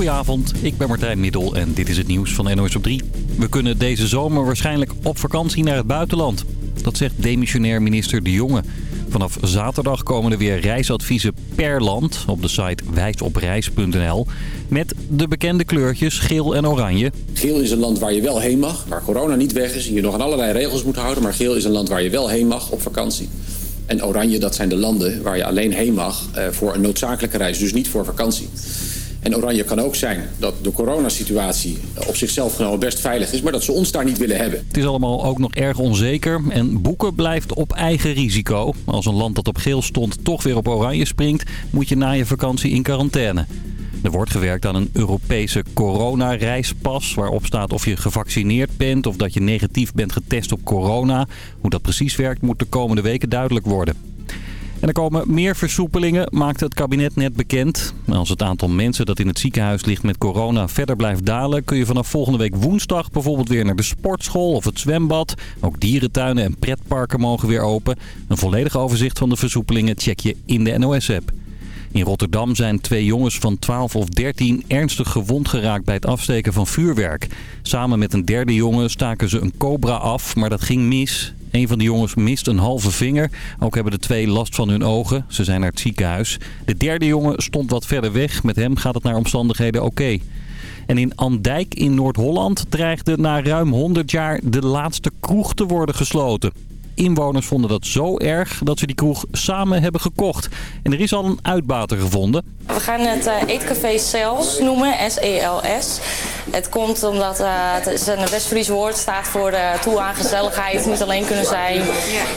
Goedenavond, ik ben Martijn Middel en dit is het nieuws van NOS op 3. We kunnen deze zomer waarschijnlijk op vakantie naar het buitenland. Dat zegt demissionair minister De Jonge. Vanaf zaterdag komen er weer reisadviezen per land op de site wijsopreis.nl. Met de bekende kleurtjes geel en oranje. Geel is een land waar je wel heen mag, waar corona niet weg is. En je nog aan allerlei regels moet houden. Maar geel is een land waar je wel heen mag op vakantie. En oranje, dat zijn de landen waar je alleen heen mag eh, voor een noodzakelijke reis. Dus niet voor vakantie. En oranje kan ook zijn dat de coronasituatie op zichzelf genomen best veilig is... maar dat ze ons daar niet willen hebben. Het is allemaal ook nog erg onzeker en boeken blijft op eigen risico. Als een land dat op geel stond toch weer op oranje springt... moet je na je vakantie in quarantaine. Er wordt gewerkt aan een Europese coronareispas... waarop staat of je gevaccineerd bent of dat je negatief bent getest op corona. Hoe dat precies werkt moet de komende weken duidelijk worden. En er komen meer versoepelingen, maakte het kabinet net bekend. Als het aantal mensen dat in het ziekenhuis ligt met corona verder blijft dalen... kun je vanaf volgende week woensdag bijvoorbeeld weer naar de sportschool of het zwembad. Ook dierentuinen en pretparken mogen weer open. Een volledig overzicht van de versoepelingen check je in de NOS-app. In Rotterdam zijn twee jongens van 12 of 13 ernstig gewond geraakt bij het afsteken van vuurwerk. Samen met een derde jongen staken ze een cobra af, maar dat ging mis. Een van de jongens mist een halve vinger. Ook hebben de twee last van hun ogen. Ze zijn naar het ziekenhuis. De derde jongen stond wat verder weg. Met hem gaat het naar omstandigheden oké. En in Andijk in Noord-Holland dreigde na ruim 100 jaar de laatste kroeg te worden gesloten inwoners vonden dat zo erg dat ze die kroeg samen hebben gekocht. En er is al een uitbater gevonden. We gaan het uh, eetcafé Cels noemen, S-E-L-S. Het komt omdat uh, het is een West-Fries woord, staat voor uh, toe aan gezelligheid, niet alleen kunnen zijn.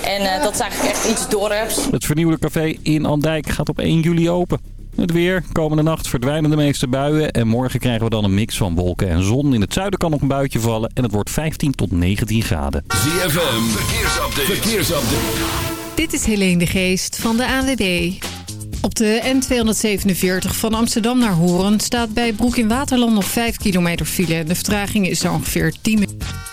En dat is eigenlijk echt iets dorps. Het vernieuwde café in Andijk gaat op 1 juli open. Het weer. Komende nacht verdwijnen de meeste buien. En morgen krijgen we dan een mix van wolken en zon. In het zuiden kan nog een buitje vallen. En het wordt 15 tot 19 graden. ZFM. Verkeersupdate. Verkeersupdate. Dit is Helene de Geest van de ANWB. Op de N247 van Amsterdam naar Horen staat bij Broek in Waterland nog 5 kilometer file. De vertraging is ongeveer 10 minuten.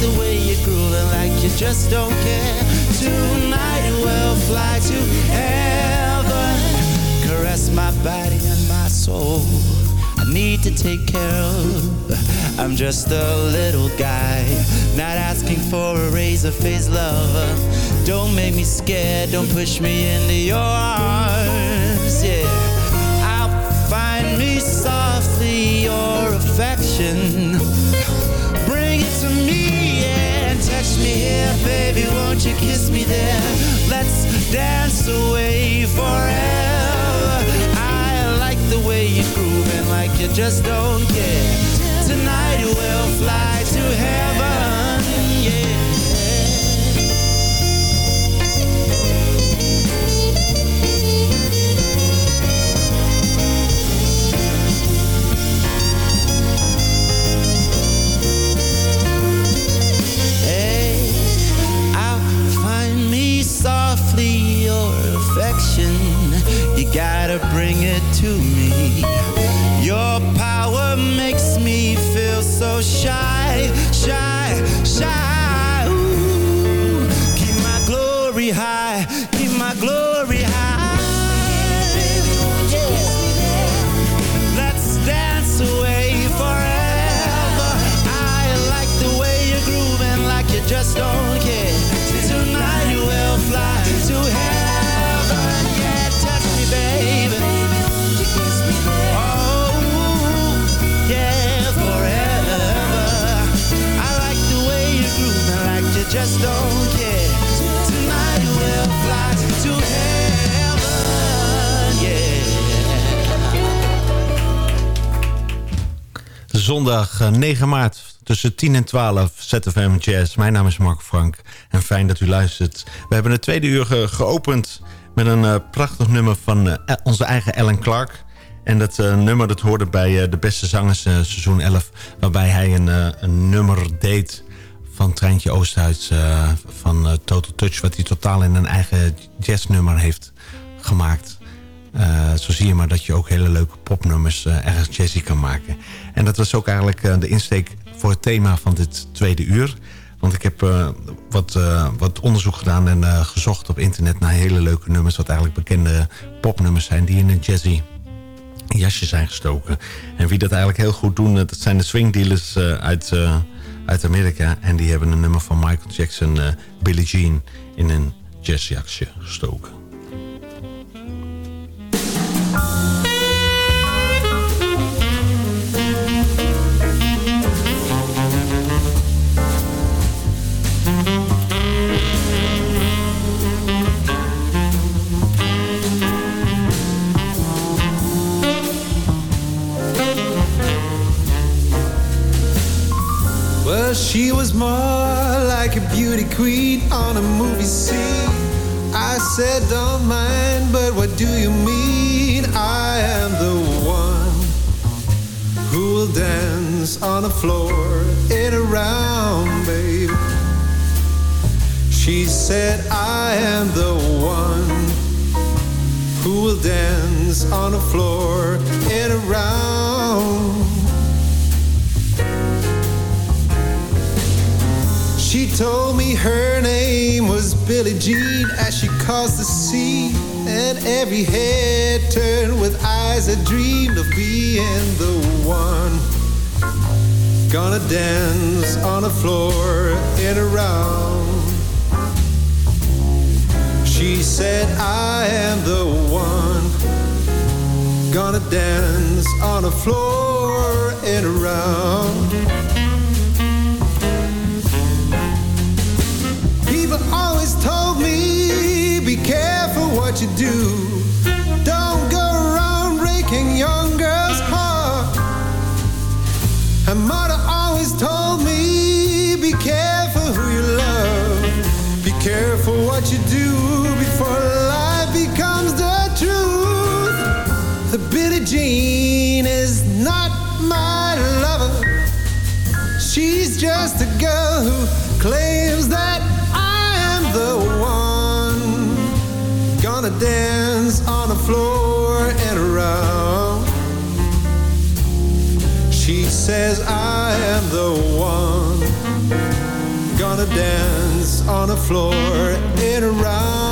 the way you're grooving like you just don't care. Tonight we'll fly to heaven. Caress my body and my soul. I need to take care of. I'm just a little guy, not asking for a razor face lover. Don't make me scared, don't push me into your arms, baby, won't you kiss me there? Let's dance away forever. I like the way you're grooving like you just don't care. Gotta bring it to me. Your power makes me feel so shy, zondag 9 eh, maart tussen 10 en 12 ZFM Jazz. Mijn naam is Mark Frank en fijn dat u luistert. We hebben het tweede uur geopend met een uh, prachtig nummer van uh, onze eigen Ellen Clark. En dat nummer dat hoorde bij de beste zangers seizoen 11... waarbij hij een, een nummer deed van Treintje Oosthuis van Total Touch... wat hij totaal in een eigen jazznummer heeft gemaakt. Uh, zo zie je maar dat je ook hele leuke popnummers uh, ergens jazzy kan maken. En dat was ook eigenlijk uh, de insteek voor het thema van dit tweede uur. Want ik heb wat, wat onderzoek gedaan en gezocht op internet naar hele leuke nummers... wat eigenlijk bekende popnummers zijn die in een jazzy jasje zijn gestoken. En wie dat eigenlijk heel goed doen, dat zijn de swingdealers uit, uit Amerika. En die hebben een nummer van Michael Jackson, Billie Jean, in een jazzjasje gestoken. Well she was more like a beauty queen on a movie scene. I said, Don't mind, but what do you mean? I am the one who will dance on the floor in a round, babe. She said, I am the one who will dance on the floor in a round. She told me her name was Billie Jean as she caused the scene. And every head turned with eyes that dreamed of being the one. Gonna dance on the floor in a round. She said, I am the one. Gonna dance on the floor in a round. What you do. Don't go around breaking young girls' heart. And mother always told me be careful who you love. Be careful what you do before life becomes the truth. The Billie Jean is not my lover. She's just a girl who claims that says I am the one gonna dance on the floor in a around.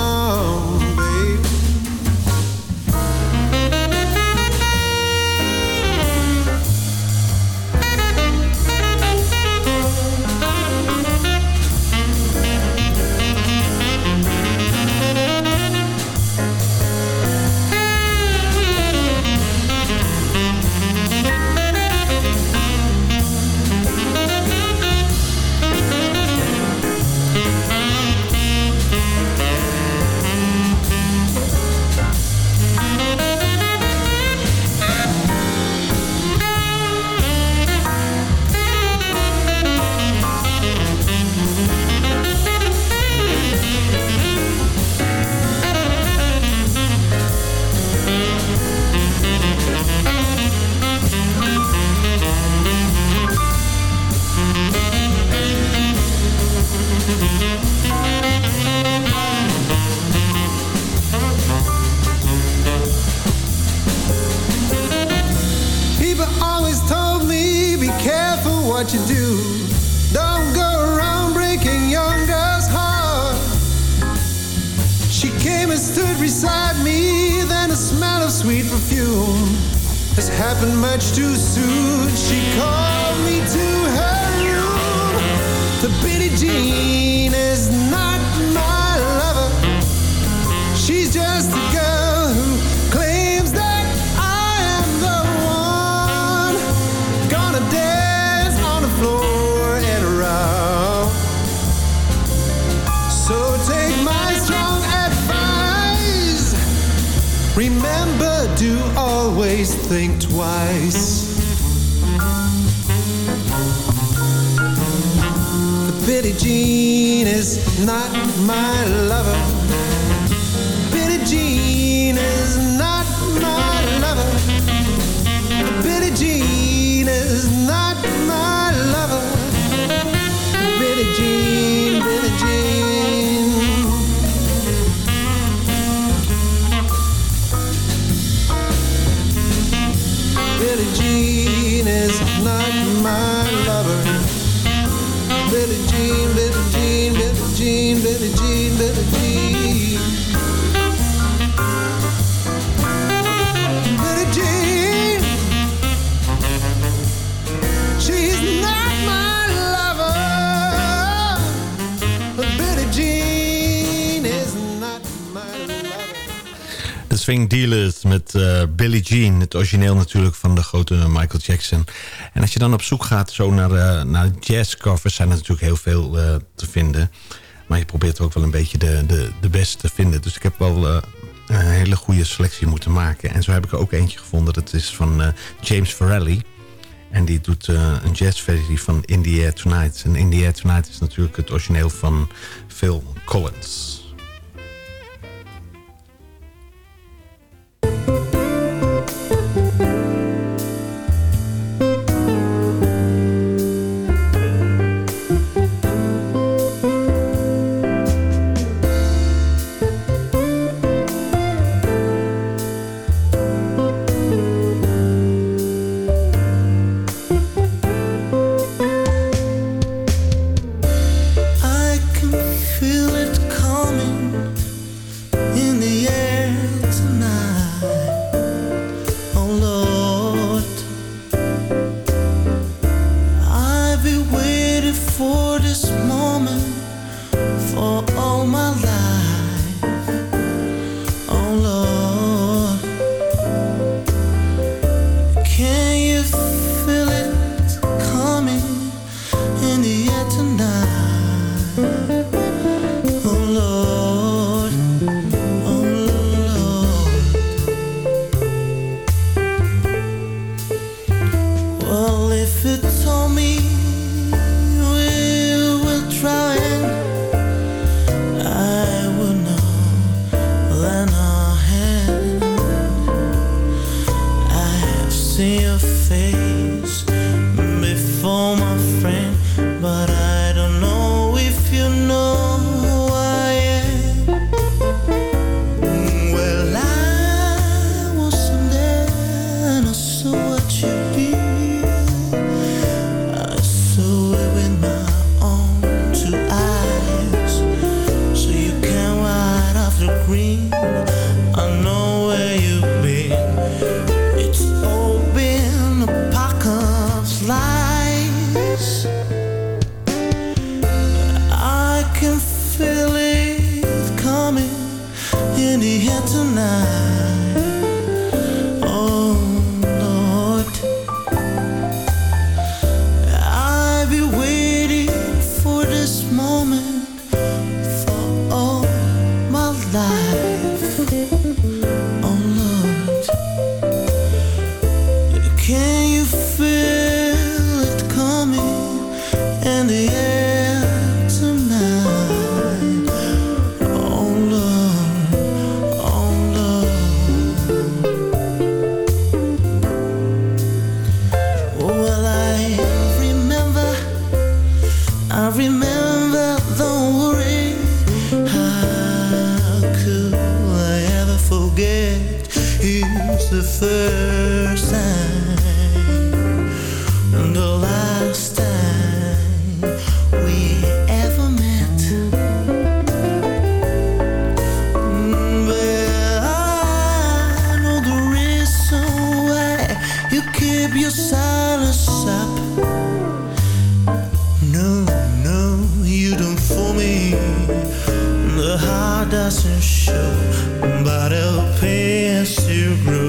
happened much too soon. She called me to her room. The Billie Jean. not my lover. Swing Dealers met uh, Billie Jean. Het origineel natuurlijk van de grote Michael Jackson. En als je dan op zoek gaat zo naar, uh, naar jazzcovers... zijn er natuurlijk heel veel eh, te vinden. Maar je probeert ook wel een beetje de, de, de beste te vinden. Dus ik heb wel een hele goede selectie moeten maken. En zo heb ik er ook eentje gevonden. Dat is van James Farrelly. En die doet een jazzversie van In The Air Tonight. En In The Air Tonight is natuurlijk het origineel van Phil Collins. clear you grew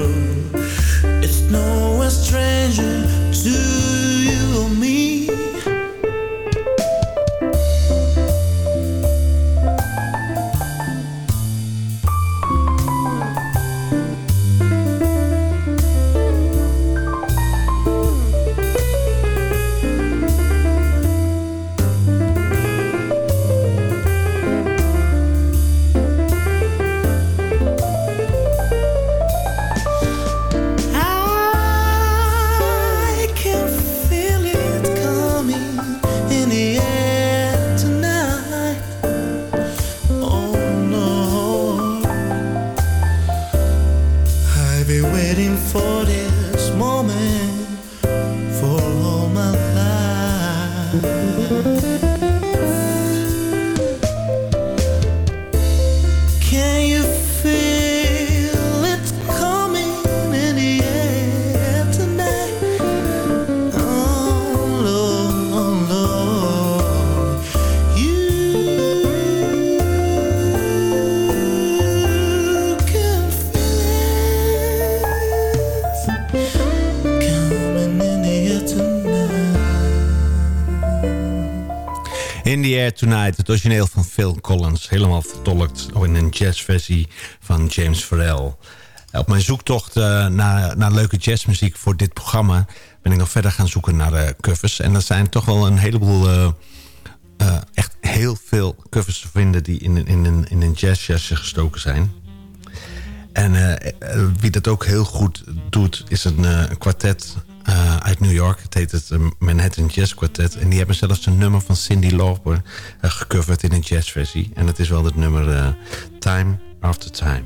Air Tonight, het origineel van Phil Collins. Helemaal vertolkt in een jazzversie van James Farrell. Op mijn zoektocht eh, naar, naar leuke jazzmuziek voor dit programma... ben ik nog verder gaan zoeken naar uh, covers. En er zijn toch wel een heleboel... eh, eh, echt heel veel covers te vinden... die in, in, in, in een jazzjasje gestoken zijn. En eh, eh, wie dat ook heel goed doet... is een eh, een kwartet eh, New York. Het heet het eh, Manhattan Jazz Quartet. En die hebben zelfs een nummer van Cindy Lauper eh, gecoverd in een jazzversie. En dat is wel het nummer eh, Time After Time.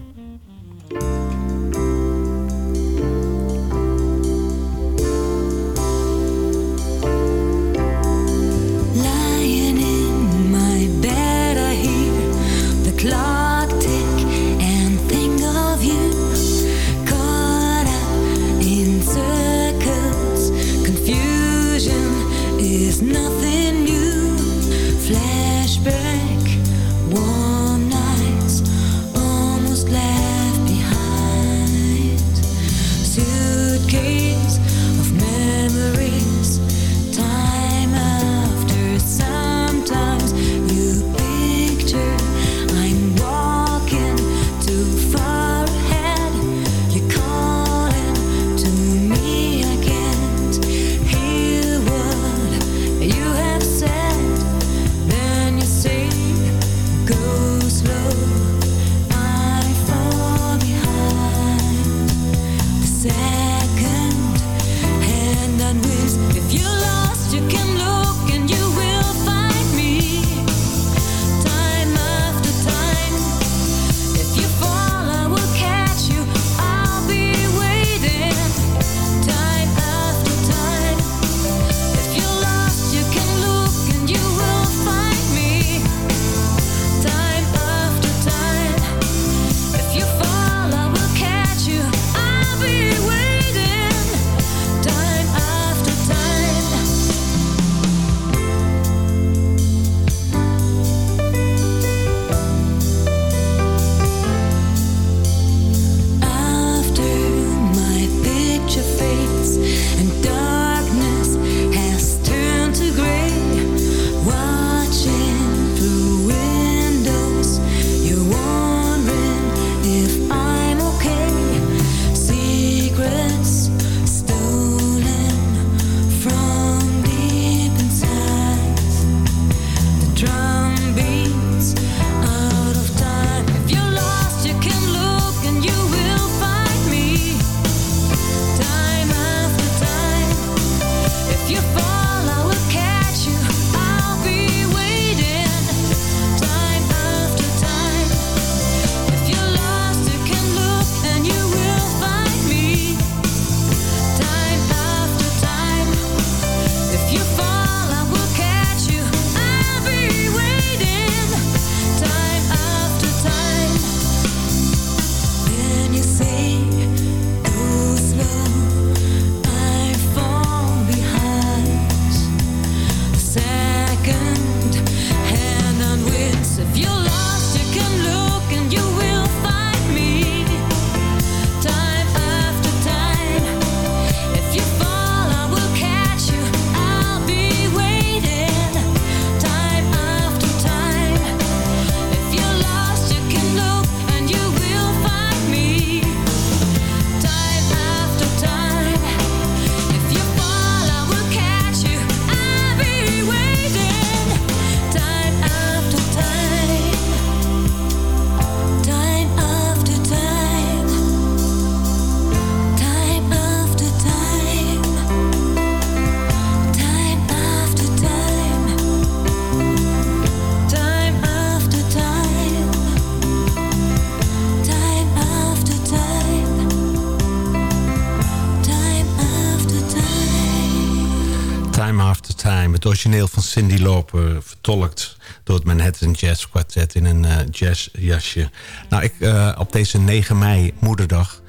Het origineel van Cindy Lauper. Vertolkt door het Manhattan Jazz Quartet in een uh, jazzjasje. Nou, ik, uh, op deze 9 mei, moederdag...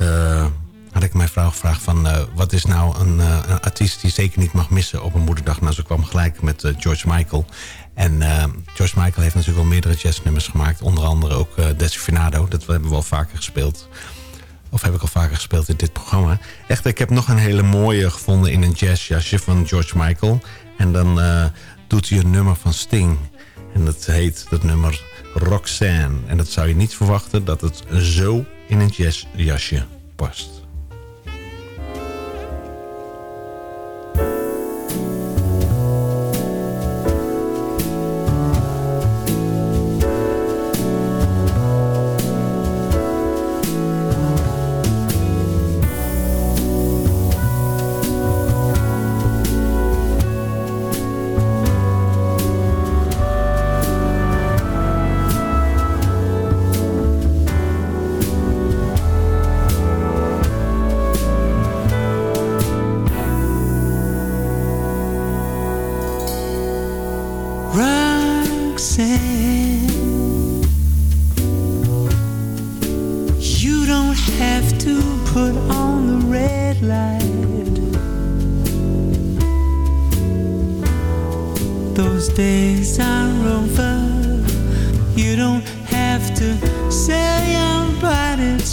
Uh, had ik mijn vrouw gevraagd van... wat is nou een, artiest die zeker niet mag missen op een moederdag? Nou, ze kwam gelijk met George Michael. En George Michael heeft natuurlijk wel meerdere jazznummers gemaakt. Onder andere ook uh. Dat hebben we al vaker gespeeld. Of heb ik al vaker gespeeld in dit programma. Echt, ik heb nog een hele mooie gevonden in een jazzjasje van George Michael. En dan uh, doet hij een nummer van Sting. En dat heet dat nummer Roxanne. En dat zou je niet verwachten dat het zo in een jazzjasje past.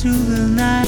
to the night.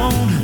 alone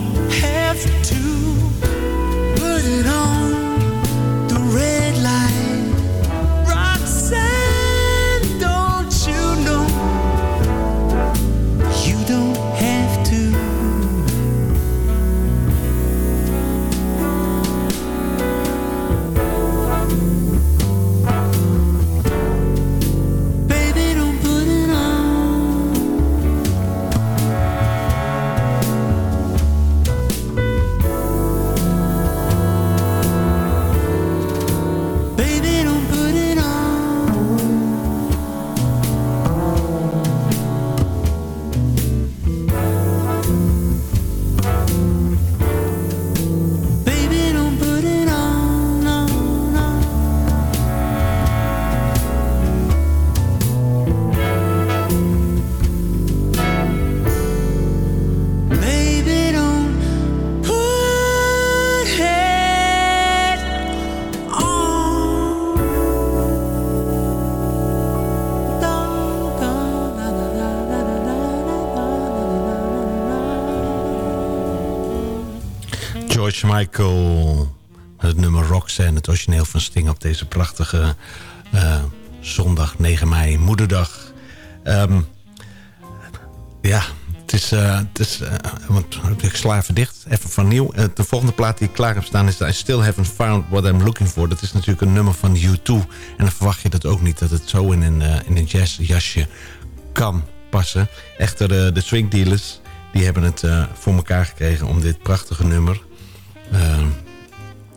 Michael. Het nummer Roxanne, het origineel van Sting op deze prachtige uh, zondag 9 mei, moederdag. Um, ja, het is, eh, het is eh, want ik sla even dicht, even van nieuw. Eh, de volgende plaat die ik klaar heb staan is I Still Haven't Found What I'm Looking For. Dat is natuurlijk een nummer van U2. En dan verwacht je dat ook niet, dat het zo in een, eh, in een jazzjasje kan passen. Echter, de, swing dealers, die hebben het eh, voor elkaar gekregen om dit prachtige nummer eh,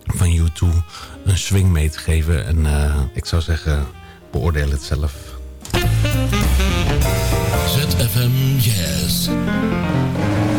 van U2 een swing mee te geven. En eh, ik zou zeggen, beoordeel het zelf. ZFM Jazz. I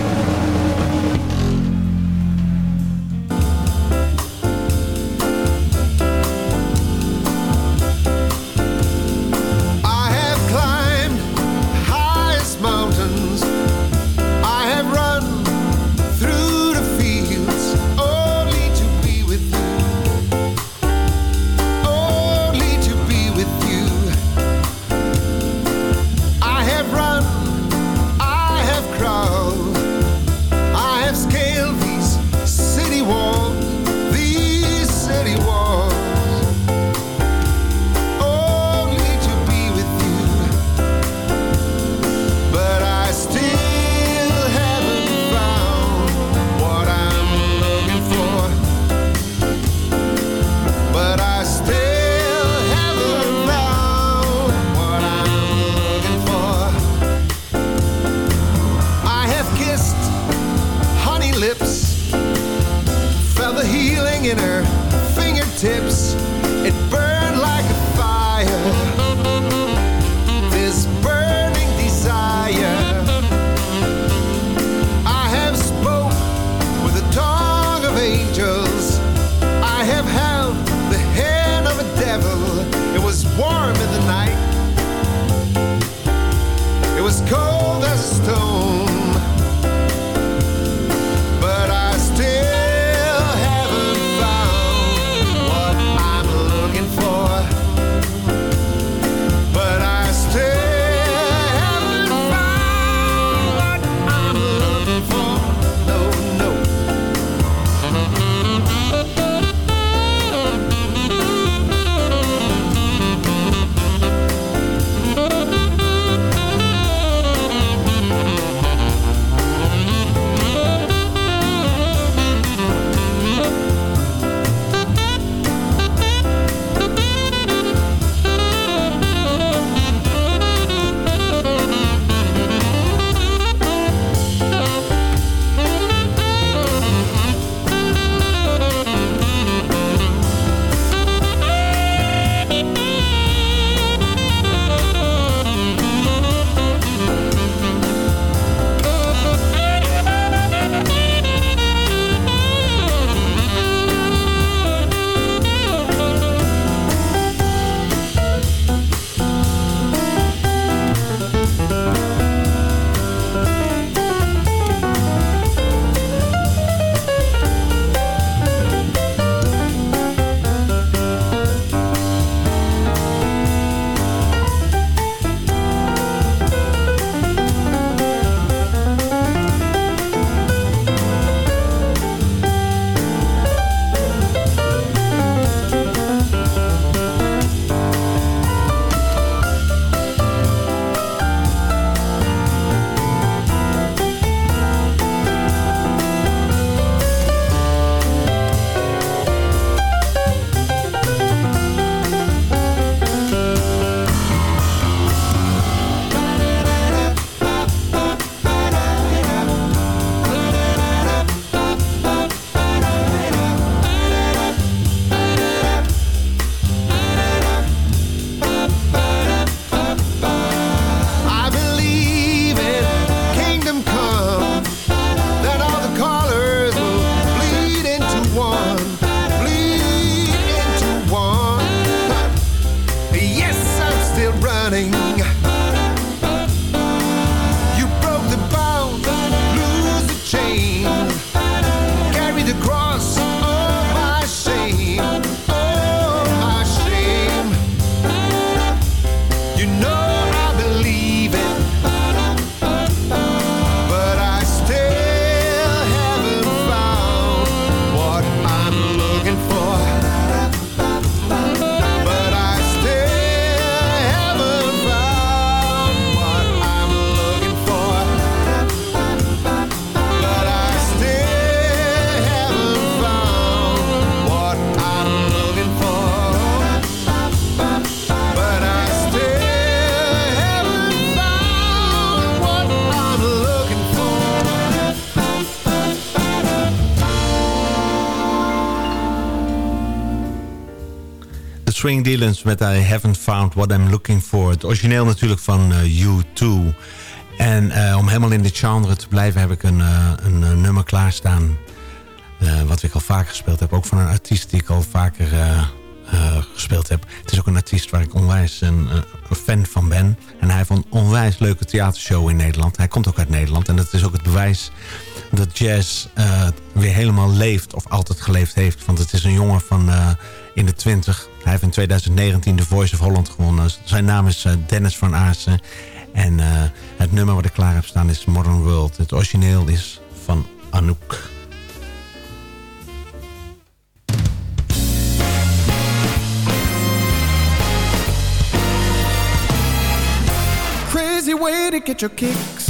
Swing Dealers met I Haven't Found What I'm Looking For. Het origineel natuurlijk van uh, U2. En uh, om helemaal in dit genre te blijven heb ik een, uh, een, nummer klaarstaan. wat ik al vaker gespeeld heb. Ook van een artiest die ik al vaker gespeeld heb. Het is ook een artiest waar ik onwijs een, een, fan van ben. En hij heeft een onwijs leuke theatershow in Nederland. Hij komt ook uit Nederland. En dat is ook het bewijs dat jazz weer helemaal leeft. Of altijd geleefd heeft. Want het is een jongen van in de 20. Hij heeft in 2019 de Voice of Holland gewonnen. Zijn naam is uh, Dennis van Aarsen. En het nummer wat ik klaar heb staan is Modern World. Het origineel is van Anouk. Crazy way to get your kicks.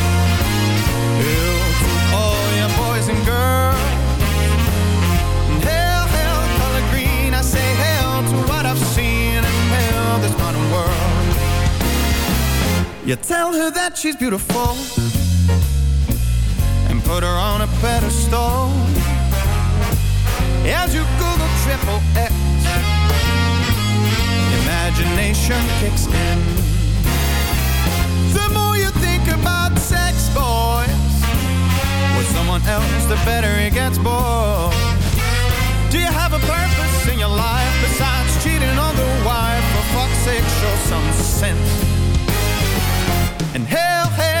This modern world. You tell her that she's beautiful and put her on a pedestal. As you Google triple X, imagination kicks in. The more you think about sex, boys, with someone else, the better it gets, boy. Do you have a purpose in your life besides cheating on the wife? sake, show some sense. And hell, hell.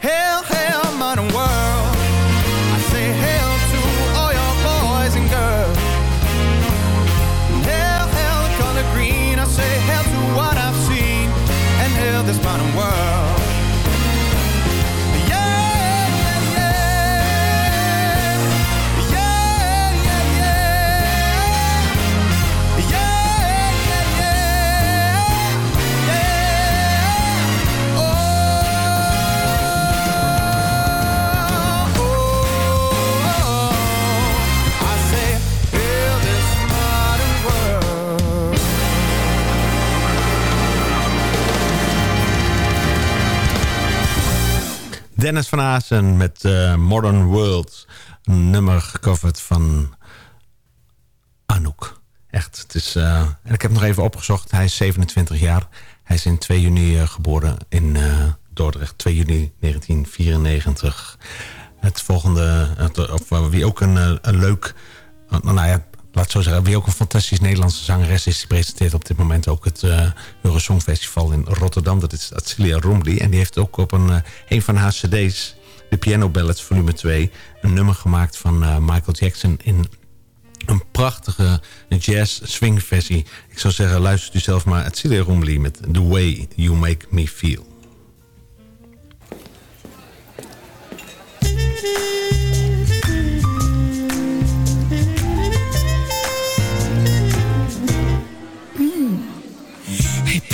Hell, hell, modern world. I say hell. Dennis van Aasen met eh, Modern World. Een nummer gecoverd van Anouk. Echt, het is... eh, en ik heb nog even opgezocht. Hij is 27 jaar. Hij is in 2 juni eh, geboren in Dordrecht. 2 juni 1994. Het volgende... of, wie ook een, een leuk... nou ja, laat zo zeggen. Wie ook een fantastisch Nederlandse zangeres is... die presenteert op dit moment ook het eh Eurosong Festival in Rotterdam. Dat is Atsilia Rombly. En die heeft ook op een, eh, een van haar cd's... de Piano Ballads volume 2... een nummer gemaakt van eh, Michael Jackson... in een prachtige jazz swing versie. Ik zou zeggen, luistert u zelf maar. Atsilia Rombly met The Way You Make Me Feel.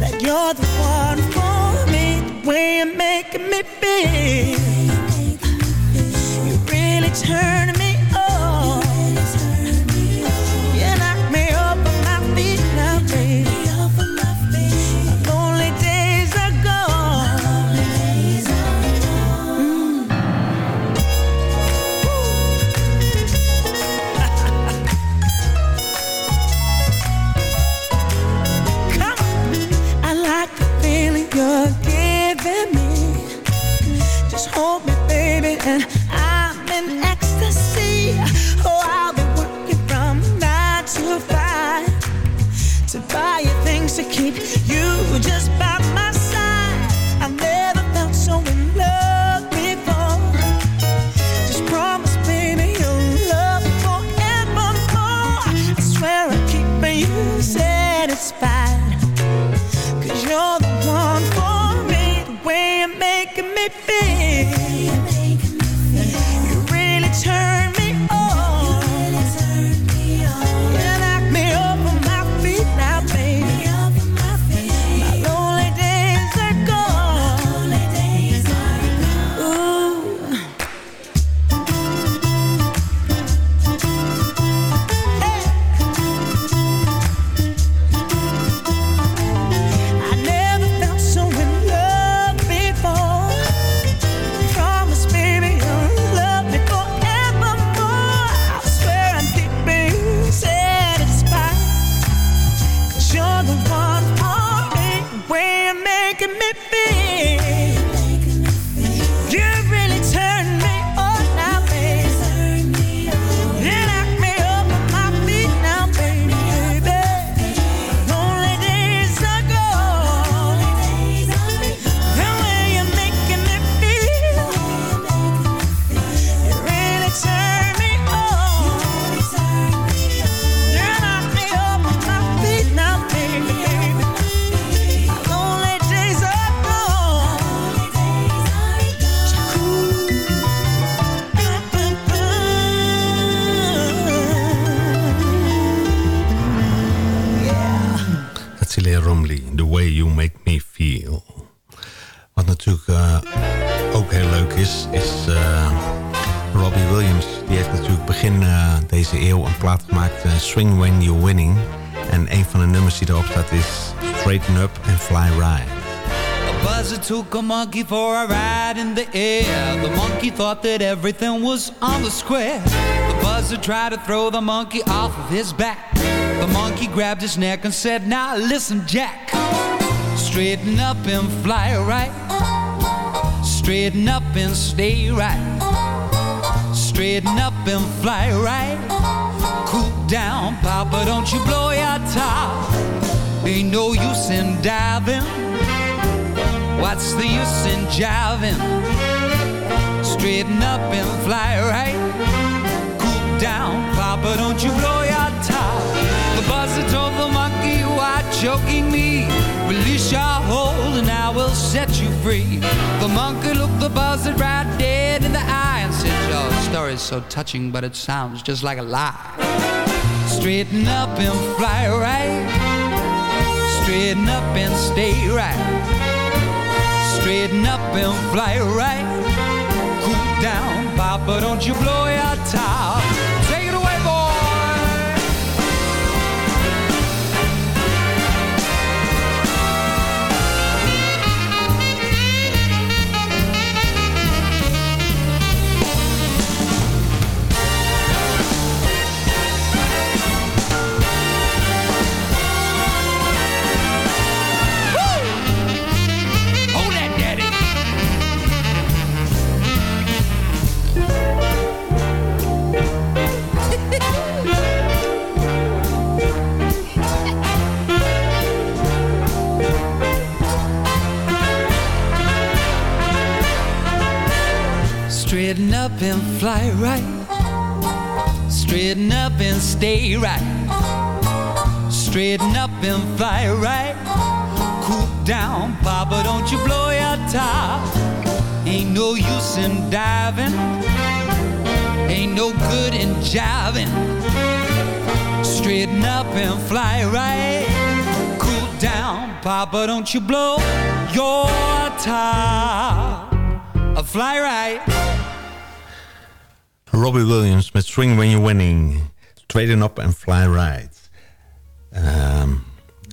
that you're the one for me. The way you're making me feel, you really turn to keep Swing When You're Winning. En een van de nummers die erop staat is Straighten Up and Fly Right. A buzzard took a monkey for a ride in the air. The monkey thought that everything was on the square. The buzzard tried to throw the monkey off of his back. The monkey grabbed his neck and said, Now listen, Jack. Straighten up and fly right. Straighten up and stay right. Straighten up and fly right. Down, Papa, don't you blow your top. Ain't no use in diving. What's the use in jiving? Straighten up and fly right. Cool down, Papa, don't you blow your top. The buzzard told the monkey, are choking me. Release your hold and I will set you free. The monkey looked the buzzard right dead in the eye and said, Your story's so touching, but it sounds just like a lie. Straighten up and fly right. Straighten up and stay right. Straighten up and fly right. Cool down, Papa, don't you blow your top. Straighten up and fly right. Straighten up and stay right. Straighten up and fly right. Cool down, Papa, don't you blow your top. Ain't no use in diving. Ain't no good in jiving. Straighten up and fly right. Cool down, Papa, don't you blow your top. A fly right. Robbie Williams met Swing When You're Winning. Straighten Up and Fly Right. Ehm,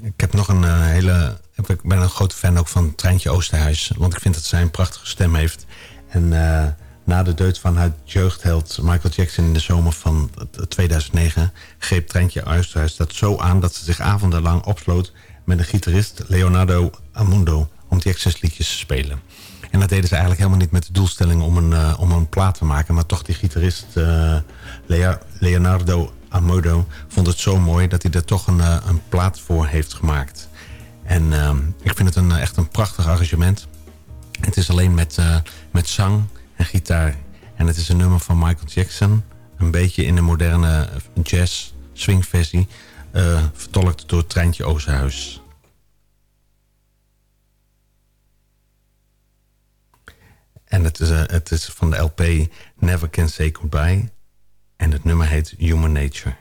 ik heb nog een eh, hele... Ik ben een grote fan ook van Treintje Oosterhuis. Want ik vind dat zij een prachtige stem heeft. En eh, na de dood van haar jeugdheld Michael Jackson in de zomer van 2009... greep Treintje Oosterhuis dat zo aan dat ze zich avondenlang opsloot... met de gitarist Leonardo Amundo om Jackson's liedjes te spelen. En dat deden ze eigenlijk helemaal niet met de doelstelling om een, uh, om een plaat te maken. Maar toch die gitarist uh, Lea, Leonardo Amodo vond het zo mooi... dat hij er toch een, uh, een plaat voor heeft gemaakt. En ik vind het een, echt een prachtig arrangement. Het is alleen met, met zang en gitaar. En het is een nummer van Michael Jackson. Een beetje in de moderne jazz swingversie. vertolkt door Treintje Oosterhuis. En het is, uh, het is van de LP Never Can Say Goodbye. En het nummer heet Human Nature.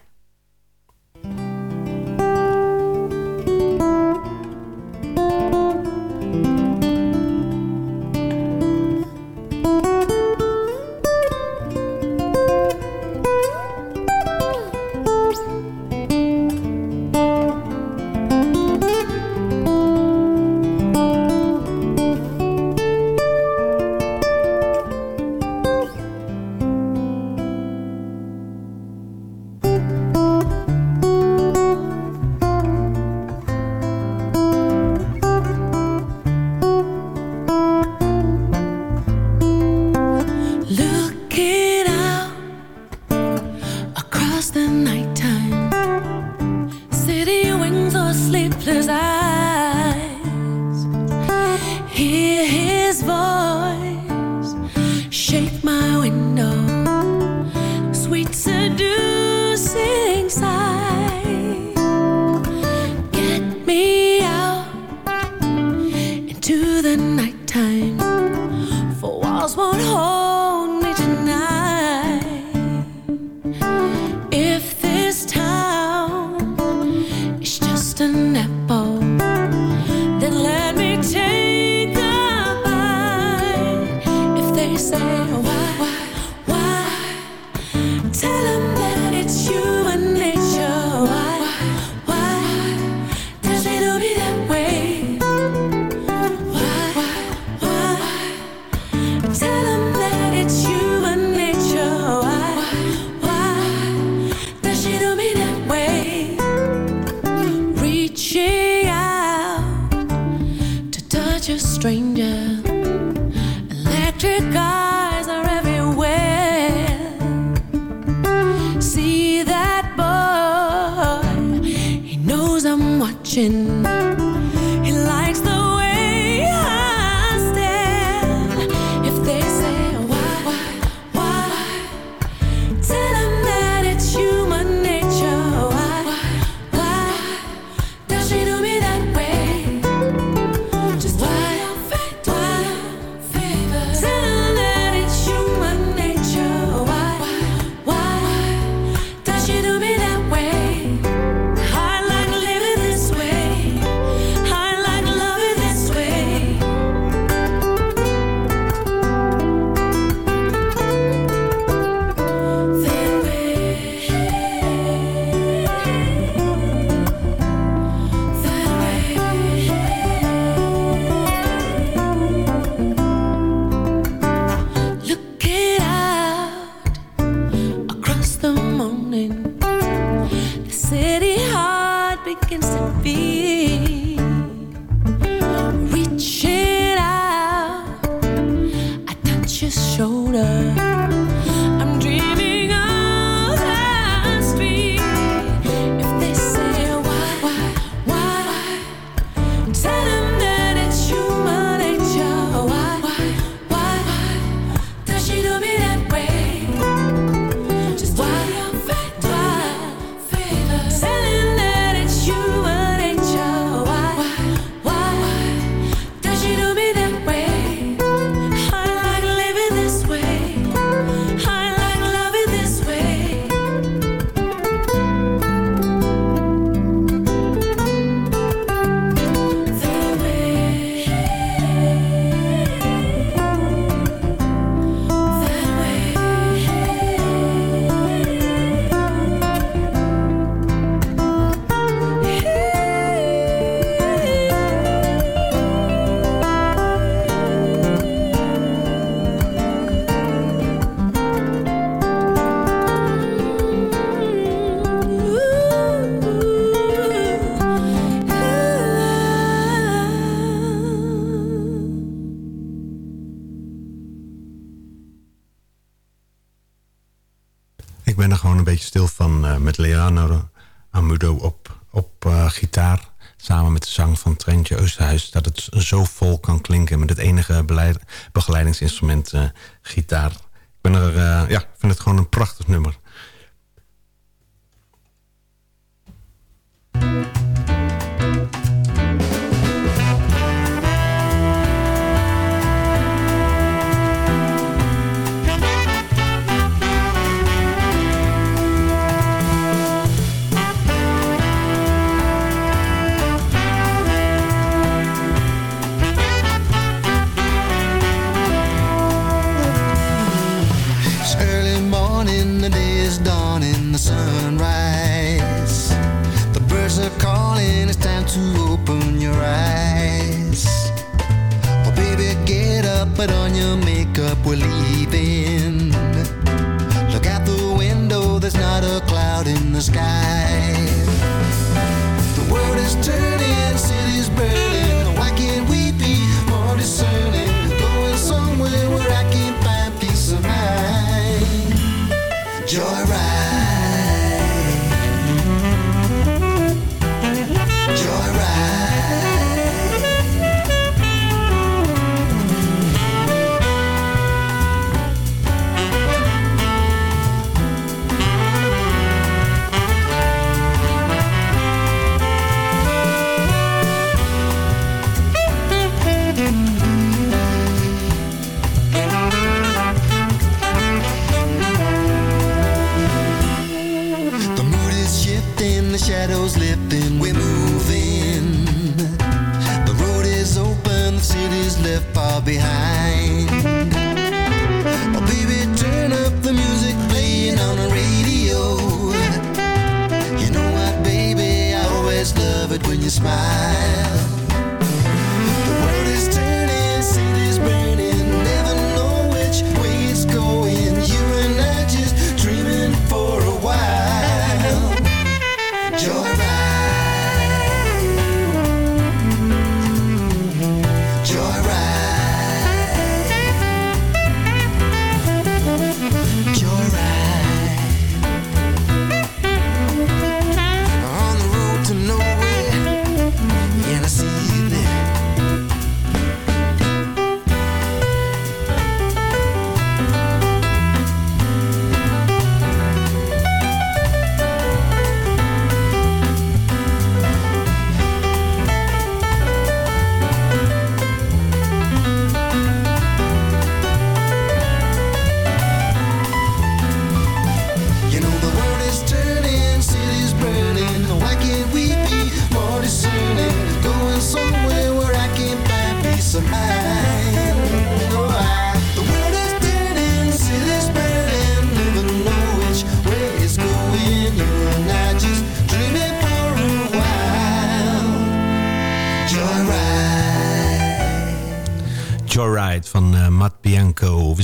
Stil van uh, met Leonardo Amudo op, op uh, gitaar. Samen met de zang van Trentje Oosterhuis. Dat het zo vol kan klinken met het enige beleid, begeleidingsinstrument uh, gitaar. Ik ben er, ja, vind het gewoon een prachtig nummer. sky.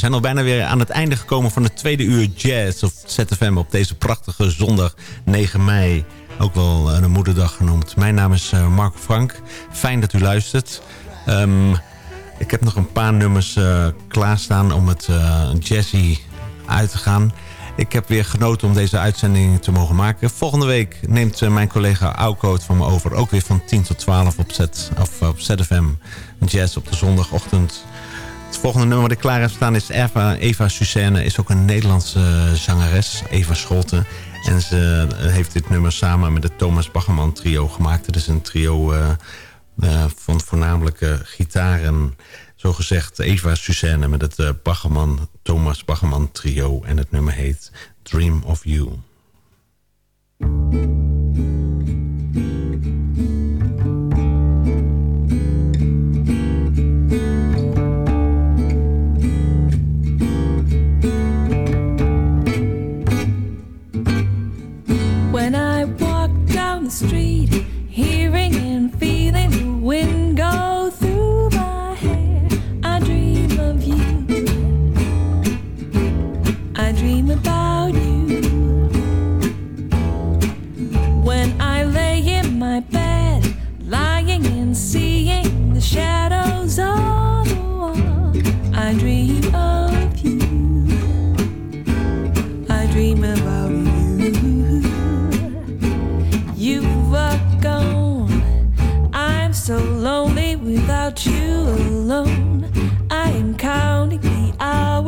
Zijn al bijna weer aan het einde gekomen van het tweede uur jazz of ZFM op deze prachtige zondag 9 mei. Ook wel een moederdag genoemd. Mijn naam is uh, Marco Frank. Fijn dat u luistert. Um, ik heb nog een paar nummers uh, klaarstaan om het uh, jazzy uit te gaan. Ik heb weer genoten om deze uitzending te mogen maken. Volgende week neemt mijn collega Auko het van me over. Ook weer van 10 tot 12 op, of op ZFM. Jazz op de zondagochtend. Het volgende nummer ik klaar heb staan is Eva, Eva Suzanne. Is ook een Nederlandse zangeres, Eva Scholten. En ze heeft dit nummer samen met het Thomas Baggerman trio gemaakt. Het is een trio uh, van voornamelijk uh, gitaar en zogezegd Eva Suzanne... met het Thomas Baggerman trio. En het nummer heet Dream of You.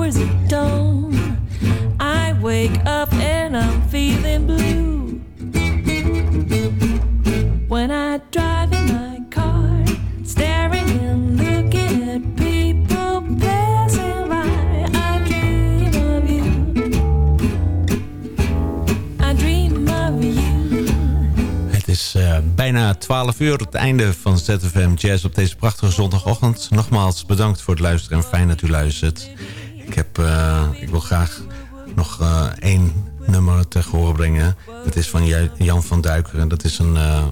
Hours at dawn. I wake up and I'm feeling blue. When I drive in my car, staring and looking at people passing by, I dream of you. I dream of you. Het is eh, bijna 12 uur, het einde van ZFM Jazz op deze prachtige zondagochtend. Nogmaals bedankt voor het luisteren en fijn dat u luistert. Ik, heb, eh, ik wil graag nog eh, één nummer te horen brengen. Het is van Jan van Duikeren. Dat is een, eh,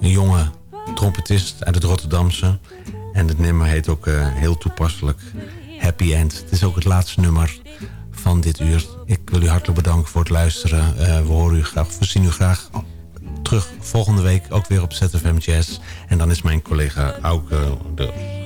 een jonge trompetist uit het Rotterdamse. En het nummer heet ook heel toepasselijk Happy End. Het is ook het laatste nummer van dit uur. Ik wil u hartelijk bedanken voor het luisteren. We horen u graag, we zien u graag terug volgende week ook weer op ZFM Jazz. En dan is mijn collega Auke de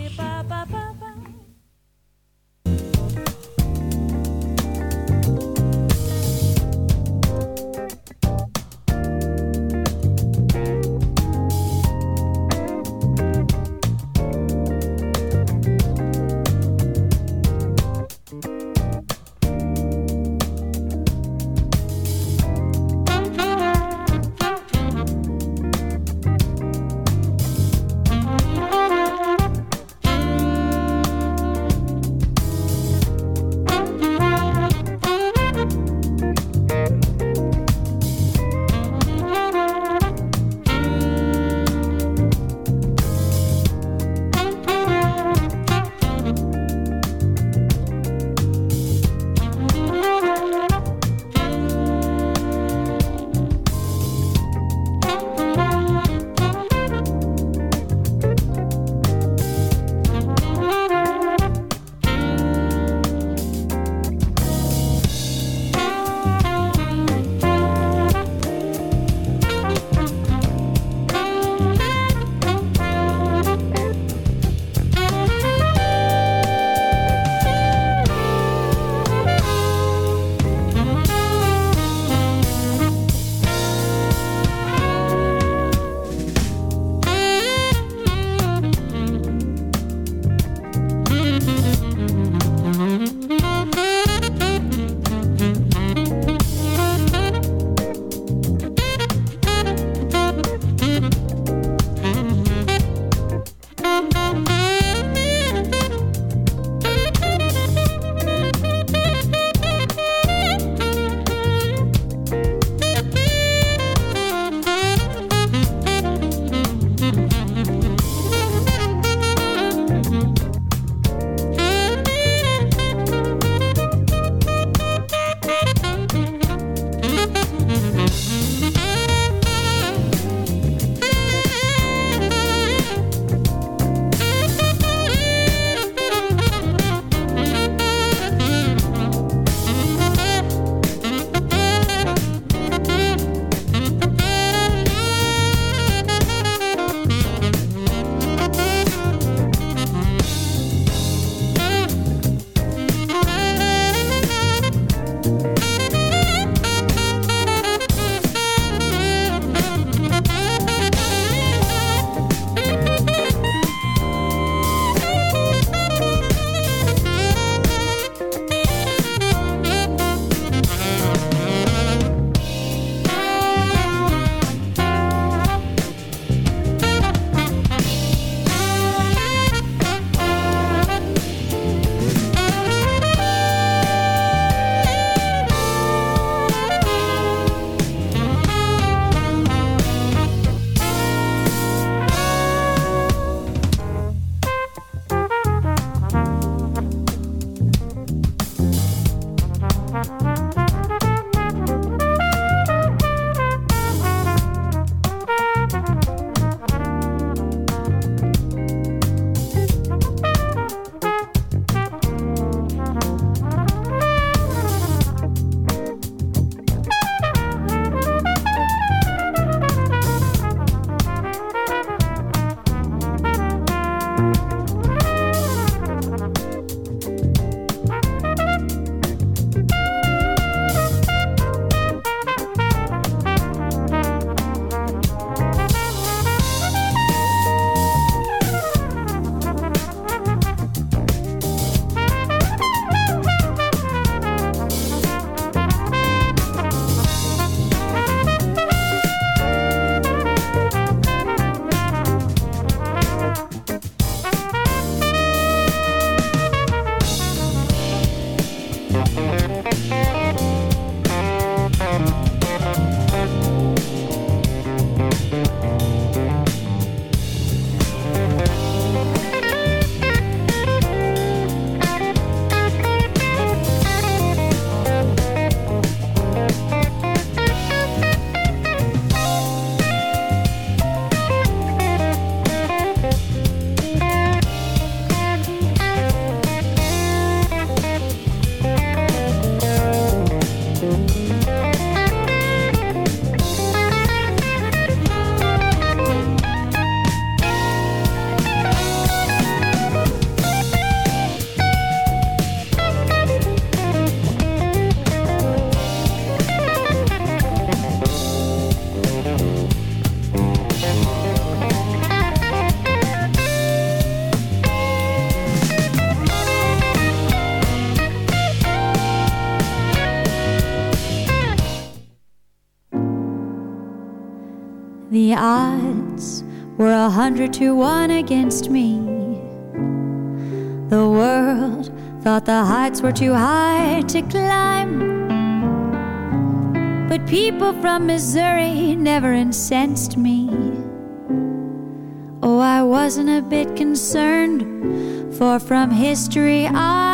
a hundred to one against me. The world thought the heights were too high to climb. But people from Missouri never incensed me. Oh, I wasn't a bit concerned, for from history I